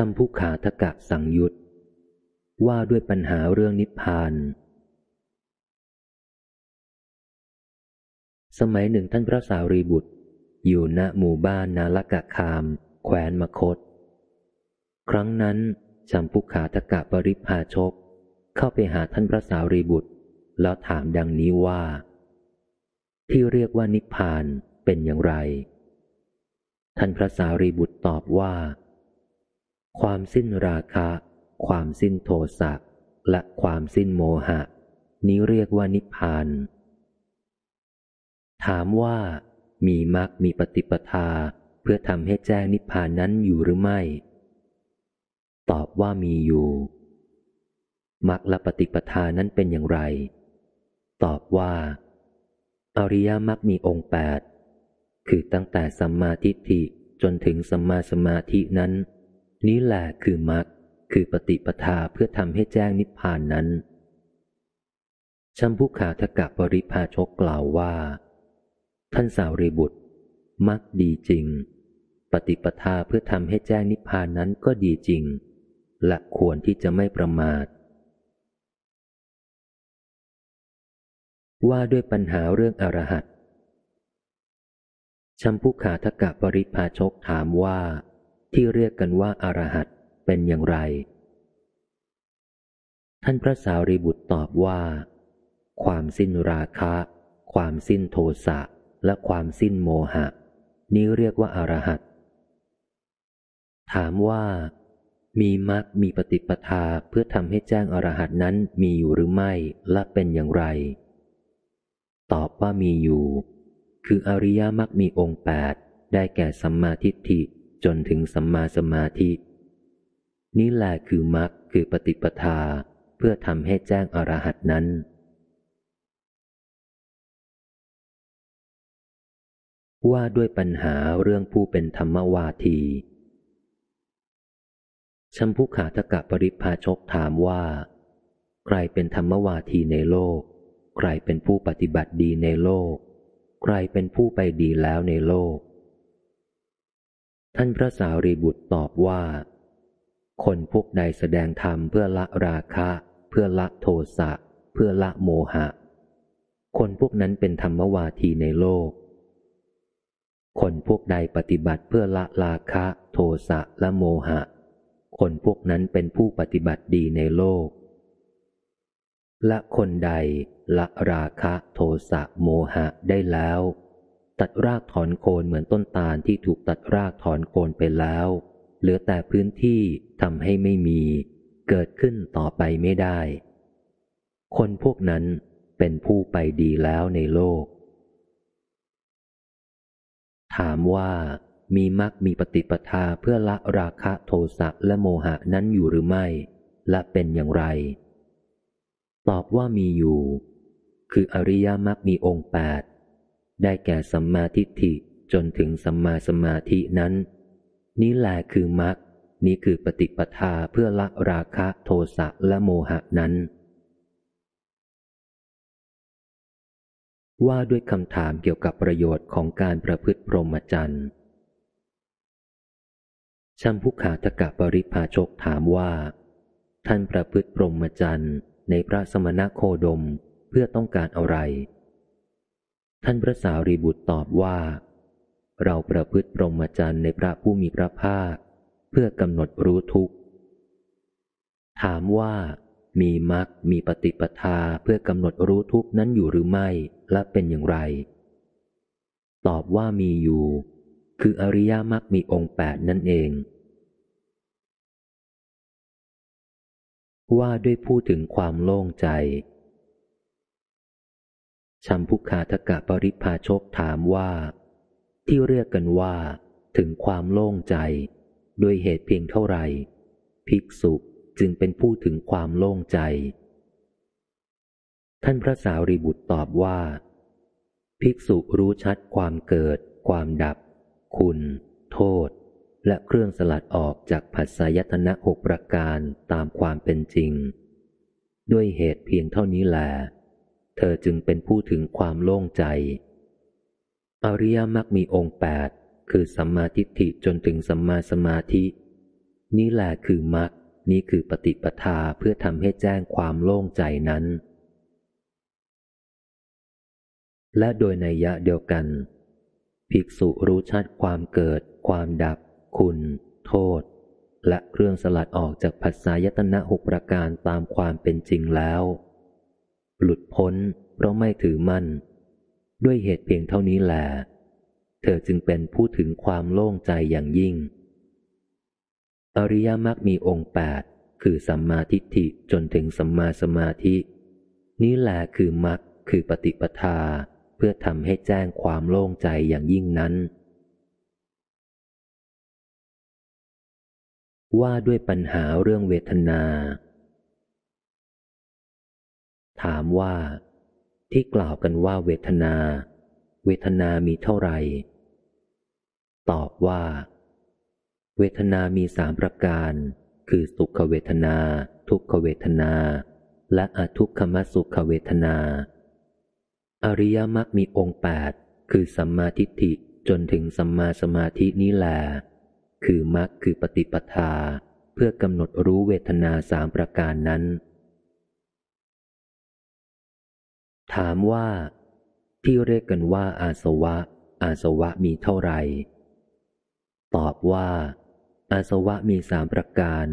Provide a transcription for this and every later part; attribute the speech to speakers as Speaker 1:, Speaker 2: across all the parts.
Speaker 1: ชัมพุขาทกะสังยุตว่าด้วยปัญหาเรื่องนิพพาน สมัยหนึ่งท่านพระสารีบุตร อยู่ณหมู่บ้านนาลกะคามแคว้นมคต ครั้งนั้นชัมพุขาทกะปริพาชก เข้าไปหาท่านพระสารีบุตร แล้วถามดังนี้ว่า ที่เรียกว่านิพพานเป็นอย่างไร ท่านพระสารีบุตรตอบว่า ความสิ้นราคะ ความสิ้นโทสะและความสิ้นโมหะ นี้เรียกว่านิพพาน ถามว่า มีมรรคมีปฏิปทาเพื่อทำให้แจ้งนิพพานนั้นอยู่หรือไม่ ตอบว่ามีอยู่มรรคและปฏิปทานั้นเป็นอย่างไร ตอบว่า อริยมรรคมีองค์แปดคือตั้งแต่สัมมาทิฏฐิจนถึงสัมมาสมาธินั้น นี้แหละคือมรรคคือปฏิปทาเพื่อทำให้แจ้งนิพพานนั้นชัมพุขาทกะปริพาชกกล่าวว่า ท่านสาวรีบุตรมักดีจริง ปฏิปทาเพื่อทำให้แจ้งนิพพานนั้นก็ดีจริง และควรที่จะไม่ประมาท ว่าด้วยปัญหาเรื่องอรหัตชัมพุขาทกะปริพาชกถามว่า ที่เรียกกันว่าอารหัตเป็นอย่างไร ท่านพระสารีบุตรตอบว่า ความสิ้นราคะ ความสิ้นโทสะและความสิ้นโมหะ นี้เรียกว่าอารหัตถามว่า มีมรรคมีปฏิปทาเพื่อทำให้แจ้งอรหัตนั้นมีอยู่หรือไม่และเป็นอย่างไร ตอบว่ามีอยู่ คืออริยมรรคมีองค์แปดได้แก่สัมมาทิฏฐิ จนถึงสัมมาสมาธิ นี่แหละคือมรรคคือปฏิปทาเพื่อทำให้แจ้งอรหัตนั้น ว่าด้วยปัญหาเรื่องผู้เป็นธรรมวาทีชัมพุขาทกะปริพาชกถามว่า ใครเป็นธรรมวาทีในโลก ใครเป็นผู้ปฏิบัติดีในโลก ใครเป็นผู้ไปดีแล้วในโลก ท่านพระสารีบุตรตอบว่า คนพวกใดแสดงธรรมเพื่อละราคะ เพื่อละโทสะ เพื่อละโมหะ คนพวกนั้นเป็นธรรมวาทีในโลก คนพวกใดปฏิบัติเพื่อละราคะ โทสะและโมหะ คนพวกนั้นเป็นผู้ปฏิบัติดีในโลก และคนใดละราคะ โทสะโมหะได้แล้ว ตัดรากถอนโคนเหมือนต้นตาลที่ถูกตัดรากถอนโคนไปแล้ว เหลือแต่พื้นที่ทำให้ไม่มี เกิดขึ้นต่อไปไม่ได้ คนพวกนั้นเป็นผู้ไปดีแล้วในโลก ถามว่ามีมรรคมีปฏิปทาเพื่อละราคะโทสะและโมหะนั้นอยู่หรือไม่ และเป็นอย่างไร ตอบว่ามีอยู่ คืออริยมรรคมีองค์แปด ได้แก่สัมมาทิฏฐิจนถึงสัมมาสมาธินั้น นี้แหละคือมรรคนี้คือปฏิปทาเพื่อละราคะโทสะและโมหะนั้น ว่าด้วยคำถามเกี่ยวกับประโยชน์ของการประพฤติพรหมจรรย์ชัมพุขาตกะปริพาชกถามว่า ท่านประพฤติพรหมจรรย์ในพระสมณโคดมเพื่อต้องการอะไร ท่านพระสารีบุตรตอบว่า เราประพฤติปรมจรรย์ในพระผู้มีพระภาค เพื่อกำหนดรู้ทุกข์ ถามว่า มีมรรคมีปฏิปทาเพื่อกำหนดรู้ทุกข์นั้นอยู่หรือไม่และเป็นอย่างไร ตอบว่ามีอยู่ คืออริยมรรคมีองค์แปดนั่นเอง ว่าด้วยพูดถึงความโล่งใจ ชัมพุคาทกะปริพาชกถามว่า ที่เรียกกันว่า ถึงความโล่งใจ ด้วยเหตุเพียงเท่าไหร่ภิกษุจึงเป็นผู้ถึงความโล่งใจ ท่านพระสาวรีบุตรตอบว่า ภิกษุรู้ชัดความเกิด ความดับ คุณ โทษ และเครื่องสลัดออกจากผัสสยตนะหกประการตามความเป็นจริง ด้วยเหตุเพียงเท่านี้แหละ เธอจึงเป็นผู้ถึงความโล่งใจ อริยมรรคมีองค์แปดคือสัมมาทิฏฐิจนถึงสัมมาสมาธิ นี่แหละคือมรรคนี่คือปฏิปทาเพื่อทำให้แจ้งความโล่งใจนั้น และโดยในยะเดียวกัน ภิกษุรู้ชัดความเกิด ความดับ คุณ โทษ และเครื่องสลัดออกจากผัสสะยตนะหกประการตามความเป็นจริงแล้ว หลุดพ้น เพราะไม่ถือมั่น ด้วยเหตุเพียงเท่านี้แหละเธอจึงเป็นผู้ถึงความโล่งใจอย่างยิ่ง อริยมรรคมีองค์แปดคือสัมมาทิฏฐิจนถึงสัมมาสมาธิ นี่แหละคือมรรคคือปฏิปทาเพื่อทำให้แจ้งความโล่งใจอย่างยิ่งนั้น ว่าด้วยปัญหาเรื่องเวทนา ถามว่า ที่กล่าวกันว่าเวทนา เวทนามีเท่าไหร่ ตอบว่า เวทนามีสามประการ คือสุขเวทนา ทุกขเวทนา และอทุกขมสุขเวทนา อริยมรรคมีองค์แปดคือสัมมาทิฏฐิจนถึงสัมมาสมาธินี้แหลคือมรรคคือปฏิปทา เพื่อกำหนดรู้เวทนาสามประการนั้น ถามว่า ที่เรียกกันว่าอาสวะ อาสวะมีเท่าไหร่ ตอบว่า อาสวะมีสามประการ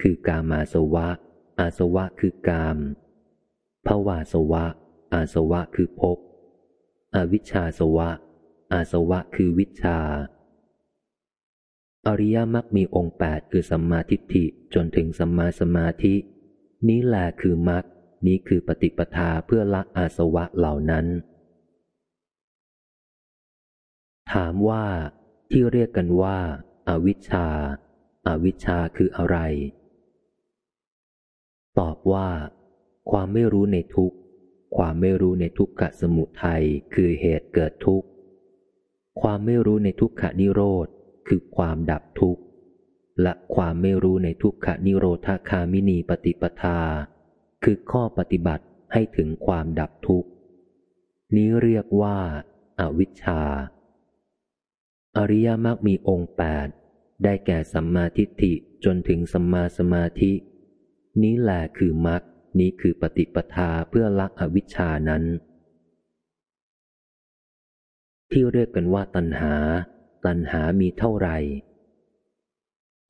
Speaker 1: คือกามาสวะ อาสวะคือกามภวาสวะ อาสวะคือภพอวิชชาสวะ อาสวะคือวิชา อริยมรรคมีองค์แปดคือสัมมาทิฏฐิจนถึงสัมมาสมาธิ นี้แหละคือมรรค นี้คือปฏิปทาเพื่อละอาสวะเหล่านั้น ถามว่าที่เรียกกันว่าอาวิชชาอาวิชชาคืออะไร ตอบว่า ความไม่รู้ในทุกข์ ความไม่รู้ในทุกขะสมุทัยคือเหตุเกิดทุกข์ ความไม่รู้ในทุกขะนิโรธ คือความดับทุกข์ และความไม่รู้ในทุกขะนิโรธคามินีปฏิปทา คือข้อปฏิบัติให้ถึงความดับทุกข์ นี้เรียกว่าอาวิชชา อริยมรรคมีองค์แปดได้แก่สัมมาทิฏฐิจนถึงสัมมาสมาธิ นี้แหละคือมรรคนี้คือปฏิปทาเพื่อละอวิชชานั้น ที่เรียกกันว่าตัณหา ตัณหามีเท่าไหร่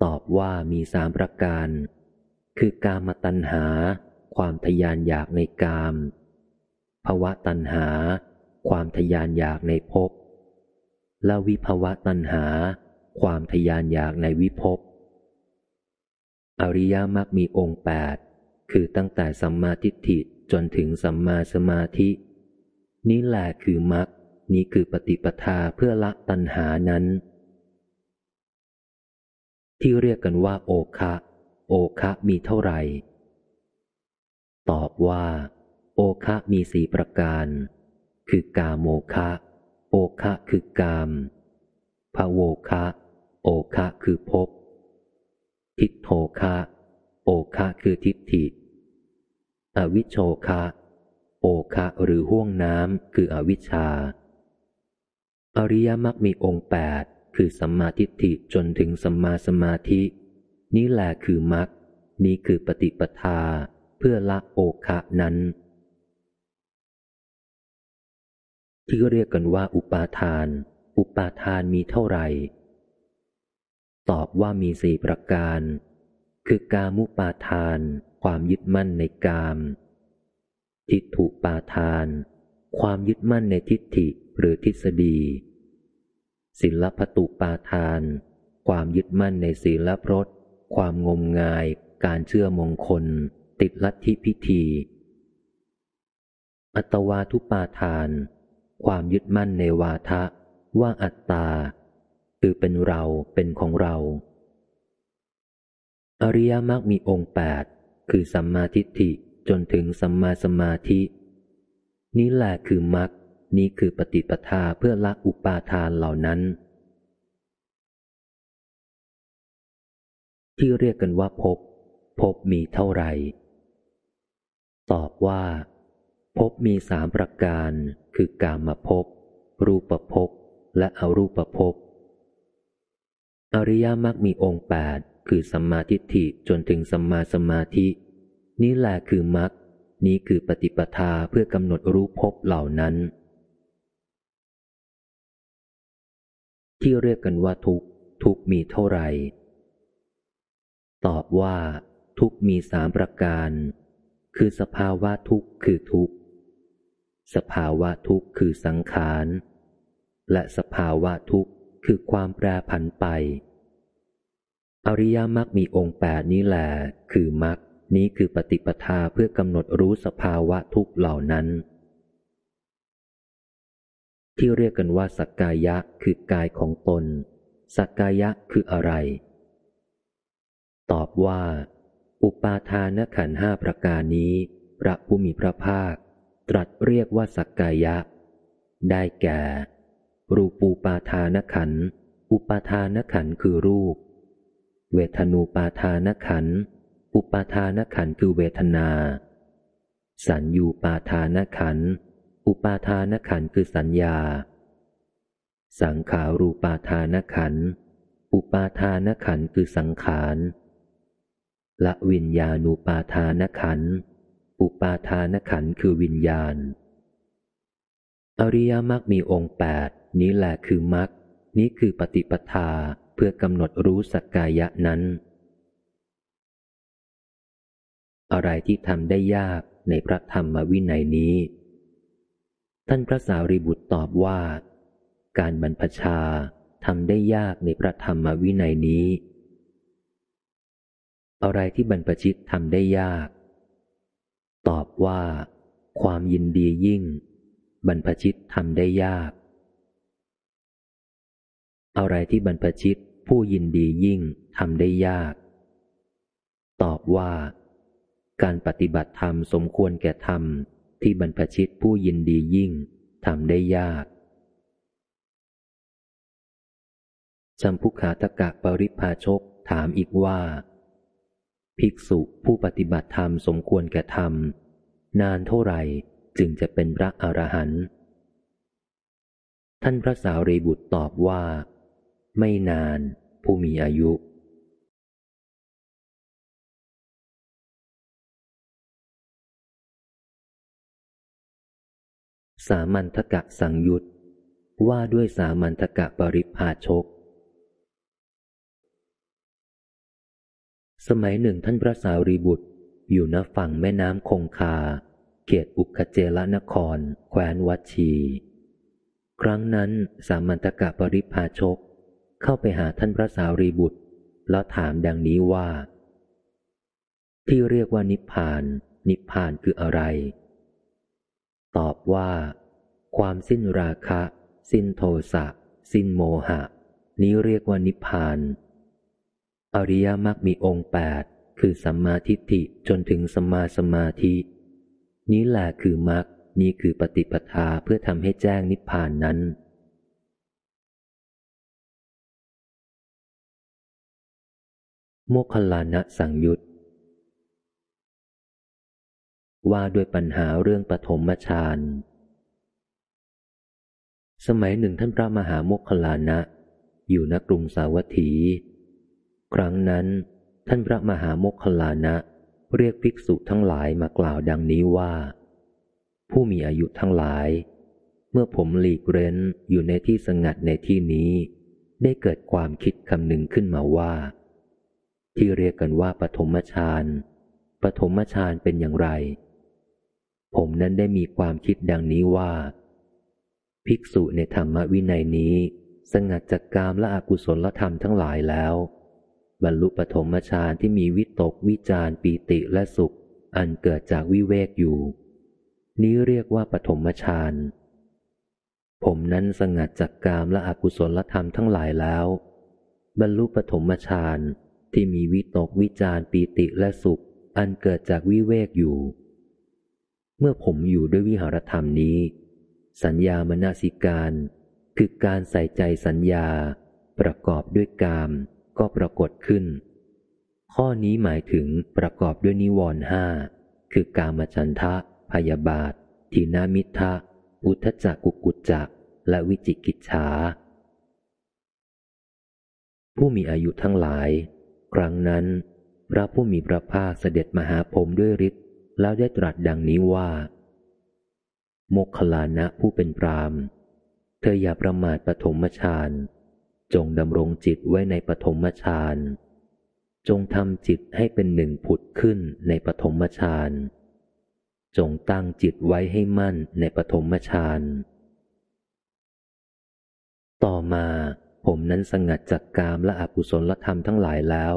Speaker 1: ตอบว่ามีสามประการ คือกามตัณหา ความทยานอยากในกามภวะตัณหา ความทยานอยากในภพและวิภวะตัณหา ความทยานอยากในวิภพ อริยมรรคมีองค์แปดคือตั้งแต่สัมมาทิฏฐิจนถึงสัมมาสมาธิ นี่แหละคือมรรคนี้คือปฏิปทาเพื่อละตัณหานั้น ที่เรียกกันว่าโอคะ โอคะมีเท่าไหร่ ตอบว่า โอคะมีสี่ประการ คือกาโมคะ โอคะคือกามภาโวคะ โอคะคือภพทิโทคะ โอคะคือทิฏฐิ อวิโชคะ โอคะหรือห่วงน้ำคืออวิชชา อริยมรรคมีองค์แปดคือสัมมาทิฏฐิจนถึงสัมมาสมาธิ นี่แหละคือมรรคนี้คือปฏิปทา พื่อละโอคะนั้น ที่เรียกกันว่าอุปาทาน อุปาทานมีเท่าไหร่ ตอบว่ามีสี่ประการ คือกามุปาทาน ความยึดมั่นในกาม ทิฏฐุปาทาน ความยึดมั่นในทิฏฐิหรือทฤษฎี ศิลปตุปาทาน ความยึดมั่นในศีลพรตความงมงาย การเชื่อมงคล ติดลัทธิพิธี อัตวาทุปาทาน ความยึดมั่นในวาทะ ว่าอัตตา คือเป็นเราเป็นของเรา อริยมรรคมีองค์แปดคือสัมมาทิฏฐิจนถึงสัมมาสมาธิ นี่แหละคือมรรคนี้คือปฏิปทาเพื่อละอุปาทานเหล่านั้น ที่เรียกกันว่าภพภพมีเท่าไหร่ ตอบว่าภพมีสามประการคือกามภพรูปภพและอรูปภพอริยมรรคมีองค์แปดคือสัมมาทิฏฐิจนถึงสัมมาสมาธิ นี่แหละคือมรรคนี้คือปฏิปทาเพื่อกำหนดรู้พบเหล่านั้น ที่เรียกกันว่าทุกทุกมีเท่าไหร่ ตอบว่า ทุกมีสามประการ คือสภาวะทุกข์คือทุกข์ สภาวะทุกข์คือสังขาร และสภาวะทุกข์คือความแปรผันไป อริยมรรคมีองค์แปดนี้แหละคือมรรคนี้คือปฏิปทาเพื่อกำหนดรู้สภาวะทุกข์เหล่านั้น ที่เรียกกันว่าสักกายะคือกายของตน สักกายะคืออะไร ตอบว่า อุปาทานขันห้าประการนี้ พระผู้มีพระภาค ตรัสเรียกว่าสักกายะ ได้แก่ รูปูปาทานขัน อุปาทานขันคือรูป เวทนูปาทานขัน อุปาทานขันคือเวทนา สัญญูปาทานขัน อุปาทานขันคือสัญญา สังขารูปาทานขัน อุปาทานขันคือสังขาร ละวิญญาณูปาทานขัน อุปาทานขันคือวิญญาณ อริยมรรคมีองค์แปดนี้แหละคือมรรคนี้คือปฏิปทาเพื่อกำหนดรู้สักกายะนั้น อะไรที่ทำได้ยากในพระธรรมวินัยนี้ ท่านพระสารีบุตรตอบว่า การบรรพชาทำได้ยากในพระธรรมวินัยนี้ อะไรที่บรรพชิตทำได้ยาก ตอบว่า ความยินดียิ่ง บรรพชิตทำได้ยาก อะไรที่บรรพชิตผู้ยินดียิ่งทำได้ยาก ตอบว่า การปฏิบัติธรรมสมควรแก่ธรรมที่บรรพชิตผู้ยินดียิ่งทำได้ยากจำพุขาตกะปริพาชกถามอีกว่า ภิกษุผู้ปฏิบัติธรรมสมควรแก่ธรรม นานเท่าไหร่จึงจะเป็นพระอรหันต์ท่านพระสาวรีบุตรตอบว่า ไม่นานผู้มีอายุ สามัญทกะสังยุตว่าด้วยสามัญทกะปริพาชก สมัยหนึ่งท่านพระสาวรีบุตร อยู่ณฝั่งแม่น้ำคงคา เขตอุคเจลนคร แคว้นวัชี ครั้งนั้นสามัญทกะปริพาชก เข้าไปหาท่านพระสาวรีบุตร แล้วถามดังนี้ว่า ที่เรียกว่านิพพาน นิพพานคืออะไร ตอบว่า ความสิ้นราคะ สิ้นโทสะ สิ้นโมหะ นี้เรียกว่านิพพาน อริยมรรคมีองค์แปดคือสัมมาทิฏฐิจนถึงสัมมาสมาธิ นี้แหละคือมรรคนี้คือปฏิปทาเพื่อทำให้แจ้งนิพพานนั้น โมคคลานะสังยุตว่าด้วยปัญหาเรื่องปฐมฌานสมัยหนึ่งท่านพระมหาโมคคลานะ อยู่ณกรุงสาวัตถี ครั้งนั้น ท่านพระมหาโมคคลานะเรียกภิกษุทั้งหลายมากล่าวดังนี้ว่า ผู้มีอายุทั้งหลาย เมื่อผมหลีกเร้นอยู่ในที่สงัดในที่นี้ ได้เกิดความคิดคำหนึ่งขึ้นมาว่า ที่เรียกกันว่าปฐมฌานปฐมฌานเป็นอย่างไร ผมนั้นได้มีความคิดดังนี้ว่า ภิกษุในธรรมวินัยนี้ สงัดจากกามและอกุศลธรรมทั้งหลายแล้ว บรรลุปฐมฌานที่มีวิตกวิจารปีติและสุข อันเกิดจากวิเวกอยู่ นี้เรียกว่าปฐมฌานผมนั้นสงัดจากกามและอกุศลธรรมทั้งหลายแล้ว บรรลุปฐมฌานที่มีวิตกวิจารปีติและสุข อันเกิดจากวิเวกอยู่ เมื่อผมอยู่ด้วยวิหารธรรมนี้ สัญญามนาสิการ คือการใส่ใจสัญญาประกอบด้วยกาม ก็ปรากฏขึ้น ข้อนี้หมายถึงประกอบด้วยนิวรณ์ห้าคือกามฉันทะ พยาบาท ทีนามิทะ อุทจักกุกุจจะและวิจิกิจฉาผู้มีอายุทั้งหลาย ครั้งนั้น พระผู้มีพระภาคเสด็จมาหาผมด้วยฤทธิ์แล้วได้ตรัสดังนี้ว่า โมคคลานะผู้เป็นพรามเธออย่าประมาทปฐมฌาน จงดำรงจิตไว้ในปฐมฌาน จงทำจิตให้เป็นหนึ่งผุดขึ้นในปฐมฌาน จงตั้งจิตไว้ให้มั่นในปฐมฌาน ต่อมาผมนั้นสงัดจากกามและอกุศลธรรมทั้งหลายแล้ว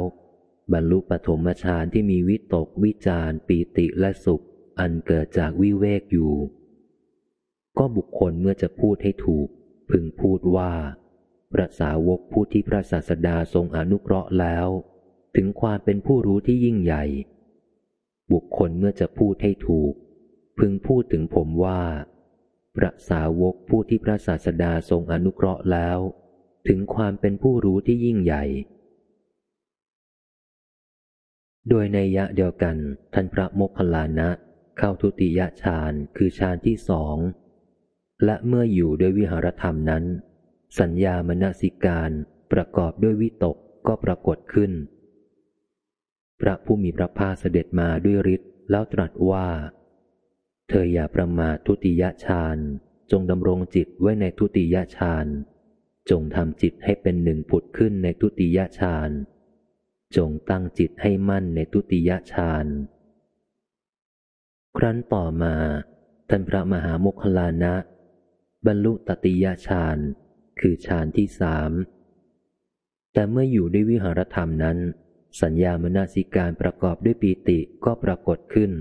Speaker 1: บรรลุปฐมฌานที่มีวิตกวิจารปีติและสุข อันเกิดจากวิเวกอยู่ ก็บุคคลเมื่อจะพูดให้ถูก พึงพูดว่า พระสาวกผู้ที่พระศาสดาทรงอนุเคราะห์แล้ว ถึงความเป็นผู้รู้ที่ยิ่งใหญ่ บุคคลเมื่อจะพูดให้ถูก พึงพูดถึงผมว่า พระสาวกผู้ที่พระศาสดาทรงอนุเคราะห์แล้ว ถึงความเป็นผู้รู้ที่ยิ่งใหญ่ โดยในยะเดียวกัน ท่านพระโมคคัลลานะเข้าทุติยฌานคือฌานที่สองและเมื่ออยู่ด้วยวิหารธรรมนั้น สัญญามนสิการประกอบด้วยวิตกก็ปรากฏขึ้น พระผู้มีพระภาคเสด็จมาด้วยฤทธิ์แล้วตรัสว่า เธออย่าประมาททุติยฌานจงดำรงจิตไว้ในทุติยฌานจงทำจิตให้เป็นหนึ่งผุดขึ้นในทุติยฌานจงตั้งจิตให้มั่นในทุติยฌานครั้นต่อมา ท่านพระมหาโมคคลานะ บรรลุตติยฌาน คือฌานที่สาม แต่เมื่ออยู่ด้วยวิหารธรรมนั้น สัญญามนาสิการประกอบด้วยปีติก็ปรากฏขึ้น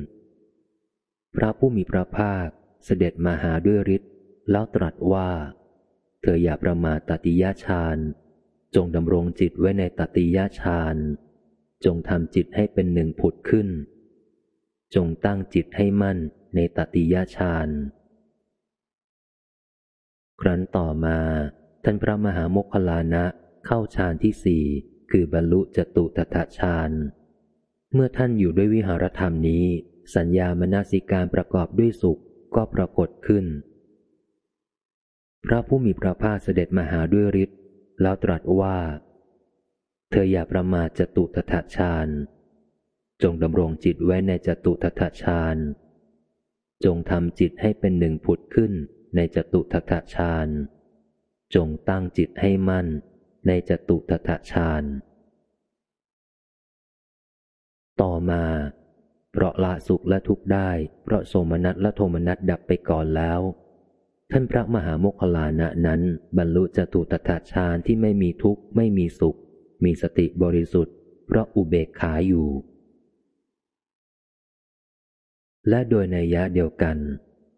Speaker 1: พระผู้มีพระภาคเสด็จมาหาด้วยฤทธิ์แล้วตรัสว่า เธออย่าประมาทตติยาฌาน จงดำรงจิตไว้ในตติยาฌานจงทำจิตให้เป็นหนึ่งผุดขึ้น จงตั้งจิตให้มั่นในตติยาฌานครั้นต่อมา ท่านพระมหาโมคคลานะเข้าฌานที่สี่คือบรรลุจตุตถฌานเมื่อท่านอยู่ด้วยวิหารธรรมนี้ สัญญามนาสิการประกอบด้วยสุขก็ปรากฏขึ้น พระผู้มีพระภาคเสด็จมาหาด้วยฤทธิ์แล้วตรัสว่า เธออย่าประมาทจตุตถาฌานจงดำรงจิตไว้ในจตุตถาฌานจงทำจิตให้เป็นหนึ่งผุดขึ้นในจตุตถาฌาน จงตั้งจิตให้มั่นในจตุตถฌาน ต่อมา เพราะละสุขและทุกข์ได้ เพราะโสมนัสและโทมนัสดับไปก่อนแล้ว ท่านพระมหาโมคคลานะนั้น บรรลุจตุตถาฌานที่ไม่มีทุกข์ไม่มีสุข มีสติบริสุทธิ์ เพราะอุเบกขาอยู่ และโดยในยะเดียวกัน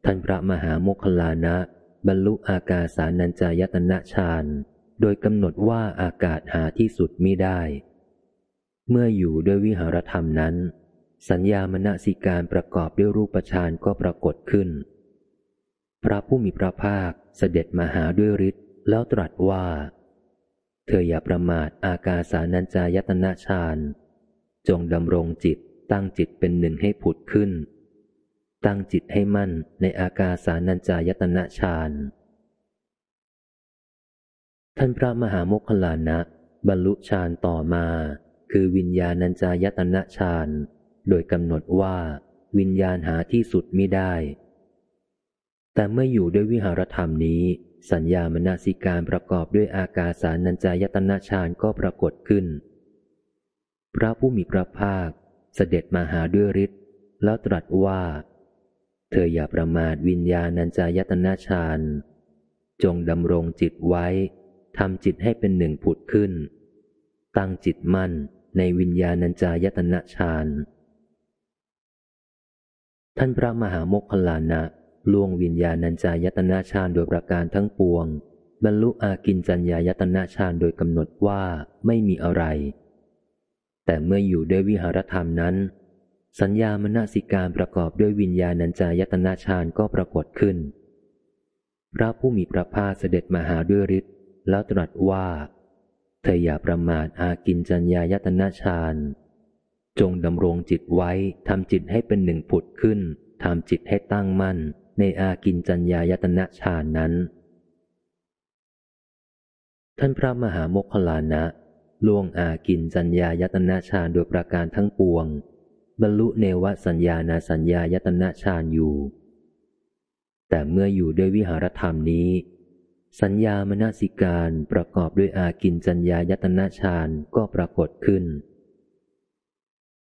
Speaker 1: ท่านพระมหาโมคคลานะ บรรลุอากาสานัญจายตนะฌานโดยกำหนดว่าอากาศหาที่สุดมิได้ เมื่ออยู่ด้วยวิหารธรรมนั้น สัญญามณสิการประกอบด้วยรูปฌานก็ปรากฏขึ้น พระผู้มีพระภาคเสด็จมาหาด้วยฤทธิ์แล้วตรัสว่า เธออย่าประมาทอากาสานัญจายตนะฌานจงดำรงจิตตั้งจิตเป็นหนึ่งให้ผุดขึ้น ตั้งจิตให้มั่นในอากาสานัญจายตนะฌานท่านพระมหาโมคคลานะ บรรลุฌานต่อมา คือวิญญาณัญจายตนะฌานโดยกำหนดว่าวิญญาณหาที่สุดไมิได้ แต่เมื่ออยู่ด้วยวิหารธรรมนี้ สัญญามนาสิการประกอบด้วยอากาสานัญจายตนะฌานก็ปรากฏขึ้น พระผู้มีพระภาคเสด็จมาหาด้วยฤทธิ์แล้วตรัสว่า เธออย่าประมาทวิญญาณัญจายตนะฌาน จงดำรงจิตไว้ทำจิตให้เป็นหนึ่งผุดขึ้น ตั้งจิตมั่นในวิญญาณัญจายตนะฌาน ท่านพระมหาโมคคลานะล่วงวิญญาณัญจายตนาฌานโดยประการทั้งปวง บรรลุอากินจัญญายตนาฌานโดยกำหนดว่าไม่มีอะไร แต่เมื่ออยู่ด้วยวิหารธรรมนั้น สัญญามนสิการประกอบด้วยวิญญาณัญจายตนาฌานก็ปรากฏขึ้น พระผู้มีพระภาคเสด็จมาหาด้วยฤทธิ์แล้วตรัสว่า เธออย่าประมาทอากินจัญญายตนาฌาน จงดำรงจิตไว้ทำจิตให้เป็นหนึ่งผุดขึ้นทำจิตให้ตั้งมั่น ในอากินจัญญายตนะฌานนั้น ท่านพระมหาโมคคลานะล่วงอากินจัญญายตนะฌานโดยประการทั้งปวง บรรลุเนวสัญญานาสัญญายตนะฌานอยู่ แต่เมื่ออยู่ด้วยวิหารธรรมนี้ สัญญามนสิการประกอบด้วยอากินจัญญายตนะฌานก็ปรากฏขึ้น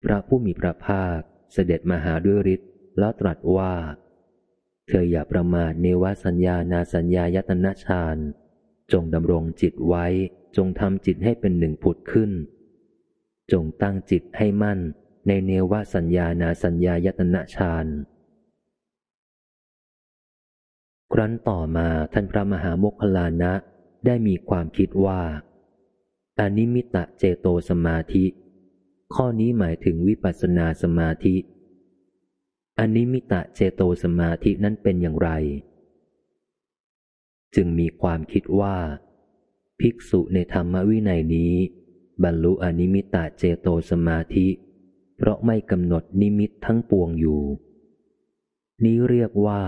Speaker 1: พระผู้มีพระภาคเสด็จมาหาด้วยฤทธิ์แล้วตรัสว่า เธออย่าประมาทเนวสัญญานาสัญญายตนะฌานจงดำรงจิตไว้จงทำจิตให้เป็นหนึ่งผุดขึ้น จงตั้งจิตให้มั่น ในเนวสัญญานาสัญญายตนะฌานครั้นต่อมาท่านพระมหาโมคคลานะได้มีความคิดว่าอานิมิตะเจโตสมาธิ ข้อนี้หมายถึงวิปัสสนาสมาธิอานิมิตะเจโตสมาธินั้นเป็นอย่างไร จึงมีความคิดว่า ภิกษุในธรรมวินัยนี้ บรรลุอนิมิตตเจโตสมาธิ เพราะไม่กำหนดนิมิตทั้งปวงอยู่ นี้เรียกว่า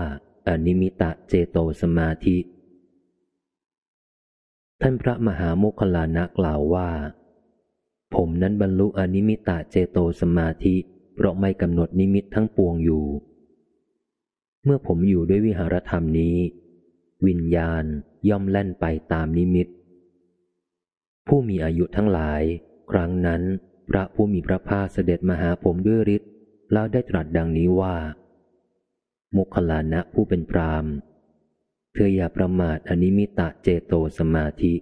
Speaker 1: อนิมิตตเจโตสมาธิ ท่านพระมหาโมคคัลลานะกล่าวว่า ผมนั้นบรรลุอนิมิตตเจโตสมาธิ เพราะไม่กำหนดนิมิตทั้งปวงอยู่ เมื่อผมอยู่ด้วยวิหารธรรมนี้ วิญญาณย่อมแล่นไปตามนิมิต ผู้มีอายุทั้งหลาย ครั้งนั้น พระผู้มีพระภาคเสด็จมาหาผมด้วยฤทธิ์แล้วได้ตรัสดังนี้ว่า มุคลานะผู้เป็นพรามเธออย่าประมาทอนิมิตะเจโตสมาธิ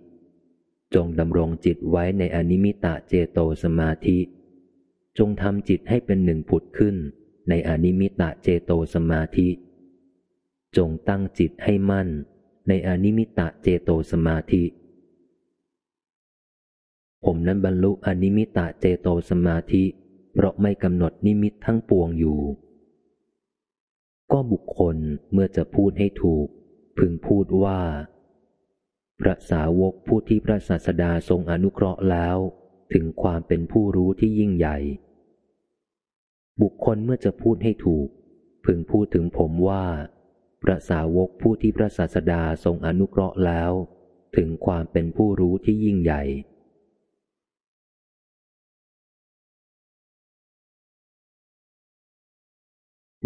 Speaker 1: จงดำรงจิตไว้ในอนิมิตะเจโตสมาธิ จงทำจิตให้เป็นหนึ่งผุดขึ้น ในอนิมิตะเจโตสมาธิ จงตั้งจิตให้มั่น ในอนิมิตะเจโตสมาธิ ผมนั้นบรรลุอนิมิตะเจโตสมาธิ เพราะไม่กำหนดนิมิตทั้งปวงอยู่ ก็บุคคลเมื่อจะพูดให้ถูก พึงพูดว่า พระสาวกผู้ที่พระศาสดาทรงอนุเคราะห์แล้ว ถึงความเป็นผู้รู้ที่ยิ่งใหญ่ บุคคลเมื่อจะพูดให้ถูก พึงพูดถึงผมว่า พระสาวกผู้ที่พระศาสดาทรงอนุเคราะห์แล้ว ถึงความเป็นผู้รู้ที่ยิ่งใหญ่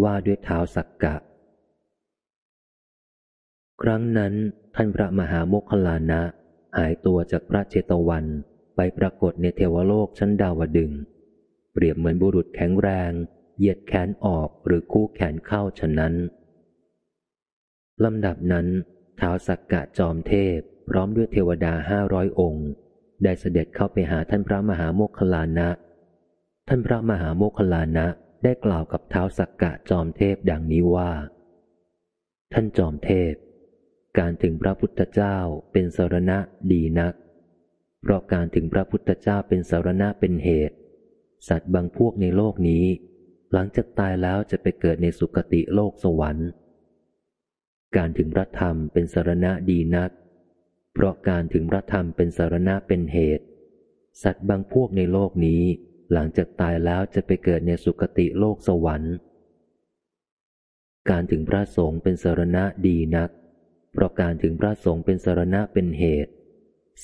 Speaker 1: ว่าด้วยเท้าสักกะ ครั้งนั้นท่านพระมหาโมคคลานะ หายตัวจากพระเจตวันไปปรากฏในเทวโลกชั้นดาวดึง เปรียบเหมือนบุรุษแข็งแรง เหยียดแขนออกหรือคู่แขนเข้าฉะนั้นลำดับนั้นเท้าสักกะจอมเทพ พร้อมด้วยเทวดาห้าร้อยองค์ ได้เสด็จเข้าไปหาท่านพระมหาโมคคลานะ ท่านพระมหาโมคคลานะ ได้กล่าวกับเท้าสักกะจอมเทพดังนี้ว่า ท่านจอมเทพ การถึงพระพุทธเจ้าเป็นสารณะดีนัก เพราะการถึงพระพุทธเจ้าเป็นสารณะเป็นเหตุ สัตว์บางพวกในโลกนี้ หลังจากตายแล้วจะไปเกิดในสุคติโลกสวรรค์ การถึงพระธรรมเป็นสารณะดีนัก เพราะการถึงพระธรรมเป็นสารณะเป็นเหตุ สัตว์บางพวกในโลกนี้ หลังจากตายแล้วจะไปเกิดในสุคติโลกสวรรค์ การถึงพระสงฆ์เป็นสารณะดีนัก เพราะการถึงพระสงฆ์เป็นสารณะเป็นเหตุ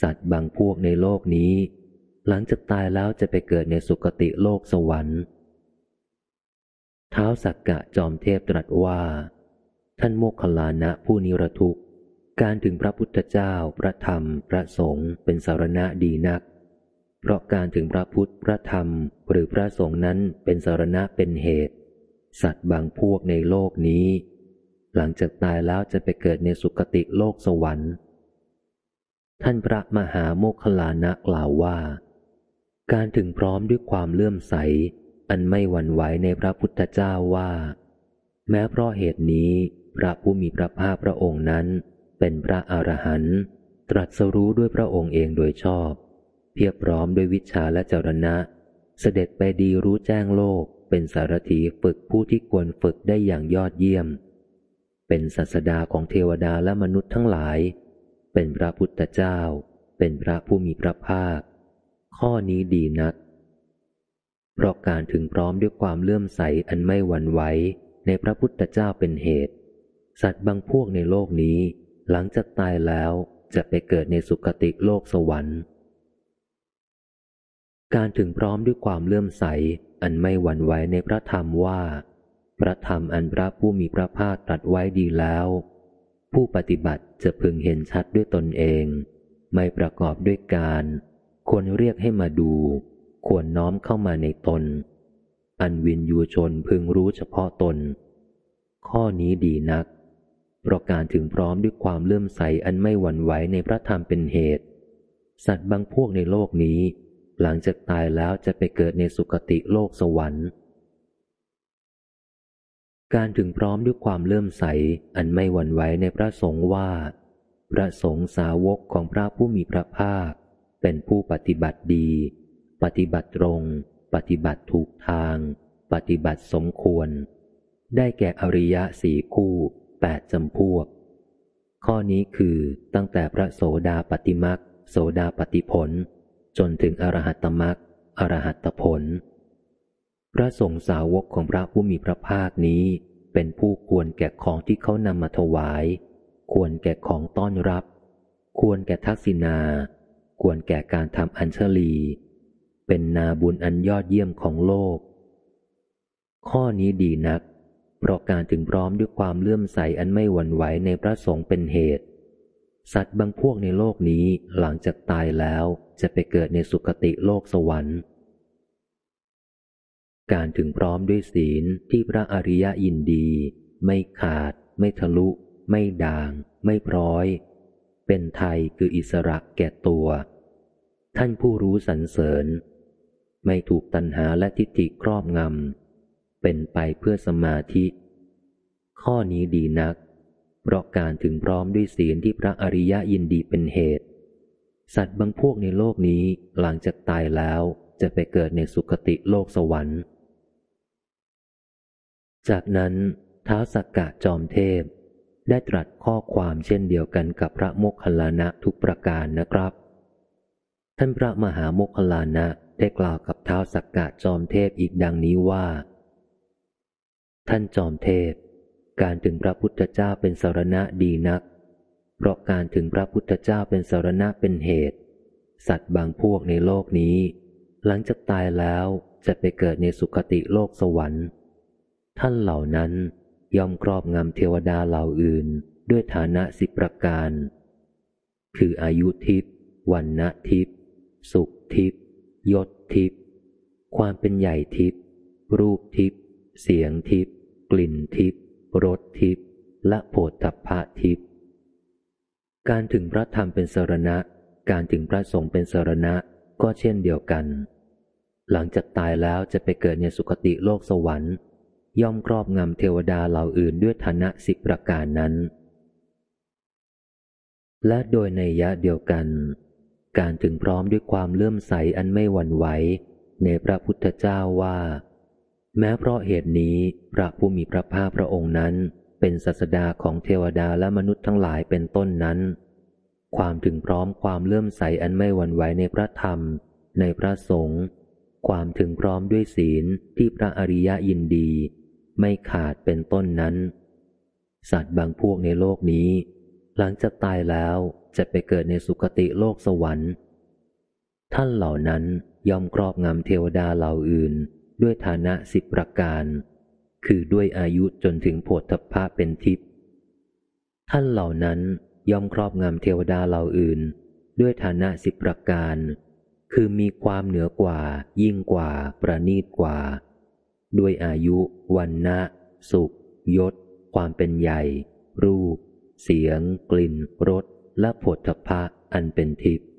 Speaker 1: สัตว์บางพวกในโลกนี้ หลังจากตายแล้วจะไปเกิดในสุคติโลกสวรรค์เท้าสักกะจอมเทพตรัสว่า ท่านโมคคลานะผู้นิรทุกข์ การถึงพระพุทธเจ้า พระธรรม พระสงฆ์เป็นสารณะดีนัก เพราะการถึงพระพุทธ พระธรรม หรือพระสงฆ์นั้นเป็นสารณะเป็นเหตุ สัตว์บางพวกในโลกนี้ หลังจากตายแล้วจะไปเกิดในสุคติโลกสวรรค์ ท่านพระมหาโมคคลานะกล่าวว่า การถึงพร้อมด้วยความเลื่อมใส อันไม่หวั่นไหวในพระพุทธเจ้าว่า แม้เพราะเหตุนี้พระผู้มีพระภาคพระองค์นั้น เป็นพระอรหันต์ตรัสรู้ด้วยพระองค์เองโดยชอบ เพียบพร้อมด้วยวิชาและจรณะ เสด็จไปดีรู้แจ้งโลก เป็นสารถีฝึกผู้ที่ควรฝึกได้อย่างยอดเยี่ยม เป็นศาสดาของเทวดาและมนุษย์ทั้งหลาย เป็นพระพุทธเจ้า เป็นพระผู้มีพระภาค ข้อนี้ดีนัก เพราะการถึงพร้อมด้วยความเลื่อมใสอันไม่หวั่นไหวในพระพุทธเจ้าเป็นเหตุ สัตว์บางพวกในโลกนี้ หลังจากตายแล้วจะไปเกิดในสุคติโลกสวรรค์ การถึงพร้อมด้วยความเลื่อมใส อันไม่หวั่นไหวในพระธรรมว่า พระธรรมอันพระผู้มีพระภาคตรัสไว้ดีแล้ว ผู้ปฏิบัติจะพึงเห็นชัดด้วยตนเอง ไม่ประกอบด้วยการ ควรเรียกให้มาดู ควรน้อมเข้ามาในตน อันวินยูชนพึงรู้เฉพาะตน ข้อนี้ดีนักเพราะการถึงพร้อมด้วยความเลื่อมใสอันไม่หวั่นไหวในพระธรรมเป็นเหตุ สัตว์บางพวกในโลกนี้ หลังจากตายแล้วจะไปเกิดในสุคติโลกสวรรค์ การถึงพร้อมด้วยความเลื่อมใสอันไม่หวั่นไหวในพระสงฆ์ว่า พระสงฆ์สาวกของพระผู้มีพระภาค เป็นผู้ปฏิบัติดี ปฏิบัติตรง ปฏิบัติถูกทาง ปฏิบัติสมควร ได้แก่อริยะสี่คู่แปดจำพวก ข้อนี้คือตั้งแต่พระโสดาปฏิมักโสดาปฏิผล จนถึงอรหัตตมักอรหัตตผล พระสงฆ์สาวกของพระผู้มีพระภาคนี้เป็นผู้ควรแก่ของที่เขานำมาถวาย ควรแก่ของต้อนรับ ควรแก่ทักษิณาควรแก่การทำอัญชลี เป็นนาบุญอันยอดเยี่ยมของโลก ข้อนี้ดีนัก เพราะการถึงพร้อมด้วยความเลื่อมใสอันไม่หวั่นไหวในพระสงฆ์เป็นเหตุ สัตว์บางพวกในโลกนี้หลังจากตายแล้วจะไปเกิดในสุคติโลกสวรรค์ การถึงพร้อมด้วยศีลที่พระอริยยินดี ไม่ขาด ไม่ทะลุ ไม่ด่าง ไม่พร้อย เป็นไทยคืออิสระแก่ตัว ท่านผู้รู้สรรเสริญ ไม่ถูกตัณหาและทิฏฐิครอบงำเป็นไปเพื่อสมาธิ ข้อนี้ดีนัก เพราะการถึงพร้อมด้วยศีลที่พระอริยยินดีเป็นเหตุ สัตว์บางพวกในโลกนี้หลังจากตายแล้วจะไปเกิดในสุคติโลกสวรรค์ จากนั้นท้าวสักกะจอมเทพ ได้ตรัสข้อความเช่นเดียวกันกับพระโมคคัลลานะทุกประการนะครับ ท่านพระมหาโมคคัลลานะได้กล่าวกับท้าวสักกะจอมเทพอีกดังนี้ว่า ท่านจอมเทพ การถึงพระพุทธเจ้าเป็นสารณะดีนัก เพราะการถึงพระพุทธเจ้าเป็นสารณะเป็นเหตุ สัตว์บางพวกในโลกนี้ หลังจากตายแล้วจะไปเกิดในสุคติโลกสวรรค์ ท่านเหล่านั้นย่อมครอบงำเทวดาเหล่าอื่นด้วยฐานะสิบประการ คืออายุทิพย์วันณทิพย์สุขทิพย์ยศทิพย์ความเป็นใหญ่ทิพย์รูปทิพย์เสียงทิพย์กลิ่นทิพย์ รสทิพย์และโผฏฐัพพะทิพย์การถึงพระธรรมเป็นสรณะ การถึงพระสงฆ์เป็นสรณะก็เช่นเดียวกัน หลังจากตายแล้วจะไปเกิดในสุคติโลกสวรรค์ ย่อมครอบงำเทวดาเหล่าอื่นด้วยฐานะสิบประการนั้น และโดยในยะเดียวกัน การถึงพร้อมด้วยความเลื่อมใสอันไม่หวั่นไหวในพระพุทธเจ้าว่า แม้เพราะเหตุนี้พระผู้มีพระภาคพระองค์นั้น เป็นศาสดาของเทวดาและมนุษย์ทั้งหลายเป็นต้นนั้น ความถึงพร้อมความเลื่อมใสอันไม่หวั่นไหวในพระธรรม ในพระสงฆ์ความถึงพร้อมด้วยศีลที่พระอริยะยินดี ไม่ขาดเป็นต้นนั้น สัตว์บางพวกในโลกนี้ หลังจากตายแล้วจะไปเกิดในสุคติโลกสวรรค์ ท่านเหล่านั้นยอมครอบงำเทวดาเหล่าอื่น ด้วยฐานะสิบประการ คือด้วยอายุจนถึงโพธพะเป็นทิพย์ท่านเหล่านั้นย่อมครอบงำเทวดาเหล่าอื่น ด้วยฐานะสิบประการ คือมีความเหนือกว่า ยิ่งกว่า ประนีตกว่า ด้วยอายุ วันนะ สุข ยศ ความเป็นใหญ่ รูป เสียง กลิ่น รส และผลทพะอันเป็นทิพย์